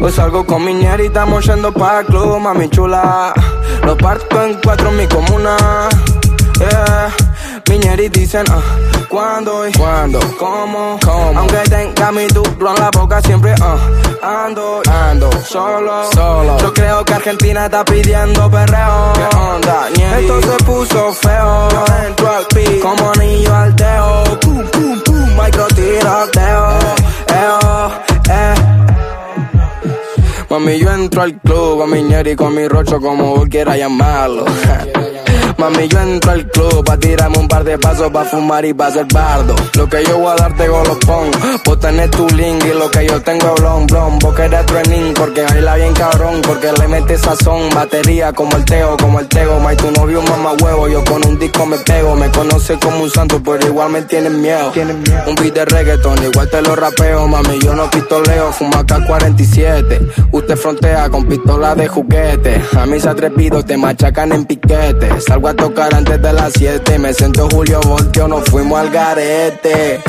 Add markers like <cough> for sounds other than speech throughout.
Hoy salgo con mi y estamos yendo pa' el club, mami chula. Lo parto en cuatro en mi comuna. Yeah. Miñeris dicen, ah, ¿cuándo y ¿Cuándo? cómo? ¿Cómo? Aunque tenga mi duro en la boca, siempre ah, ando, Ando. solo. Solo. Yo creo que Argentina está pidiendo perreo. ¿Qué onda, ñeri? Esto se puso feo. Yo entro al pic como anillo al dedo. Mami, yo entro al club, a mi ñeri con mi rocho, como vos quiera llamarlo. <laughs> Mami, yo entro al club a tirarme un par de pasos pa' fumar y pa' ser bardo. Lo que yo voy a darte go lo pongo. Vos tenés tu link y lo que yo tengo es blon blon. Vos querés training porque baila bien cabrón. Porque le metes sazón, batería como el teo, como el tego. May tu novio un mamá huevo, yo con un disco me pego. Me conoce como un santo, pero igual me tienen miedo. Un beat de reggaeton, igual te lo rapeo, mami. Yo no pistoleo, fuma K47. Usted frontea con pistola de juguete. A mis atrevidos te machacan en piquete. Salgo a tocar antes de las 7. Me siento Julio Voltio, nos fuimos al garete.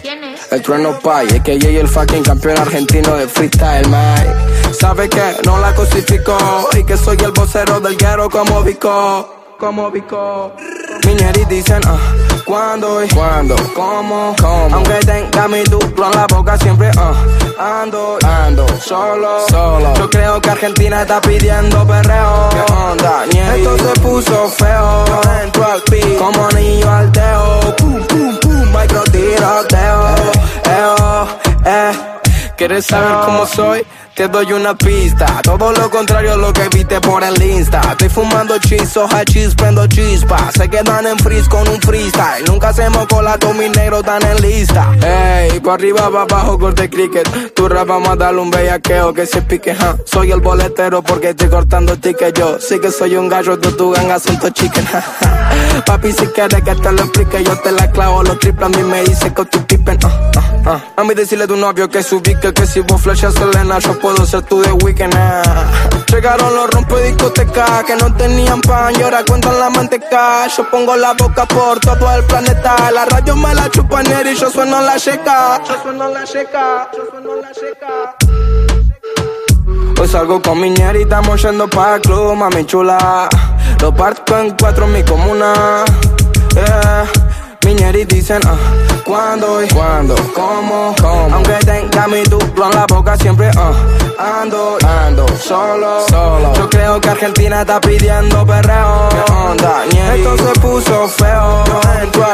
¿Quién es? El trueno pay, es que el fucking campeón argentino de freestyle, man. Sabe que no la cosificó y que soy el vocero del guero como Vico. Como Vico. Miñeris dicen, ah, ¿cuándo y ¿Cuándo? cómo? ¿Cómo? Aunque tenga mi duplo en la boca, siempre ah, ando, Ando. solo. Solo. Yo creo que Argentina está pidiendo perreo. ¿Qué onda? Esto se puso feo. Yo entro al como anillo al dedo. ¿Quieres saber cómo soy? Te doy una pista. Todo lo contrario a lo que viste por el Insta. Estoy fumando chizos, hachís, prendo chispas. Se quedan en freeze con un freestyle. Nunca hacemos cola, todos mis negros están en lista. Ey, pa' arriba, pa' abajo, corte cricket. Tu rap vamos a darle un bellaqueo que se pique, ja. Soy el boletero porque estoy cortando tickets yo. Sí que soy un gallo, tú tu gang asunto chicken. Papi, si quieres que te lo explique, yo te la clavo. Los triples a mí me dice que tú pipen, ah, ah, ah. A mí decirle a tu novio que se ubique, que si vos flashas Selena, yo puedo ser tu de weekend, ah. Llegaron los rompe discoteca que no tenían pan y ahora cuentan la manteca. Yo pongo la boca por todo el planeta. La radio me la chupan y yo sueno la checa. Yo sueno la checa. Yo sueno la checa. Hoy salgo con mi y estamos yendo pa' club, mami chula. Lo parto en cuatro en mi comuna. Mi ñeri dicen, ah, ¿cuándo y ¿Cuándo? cómo? ¿Cómo? Aunque tenga mi duplo en la boca, siempre ah, ando, Ando. solo. Solo. Yo creo que Argentina está pidiendo perreo. ¿Qué onda? Esto se puso feo. Yo entro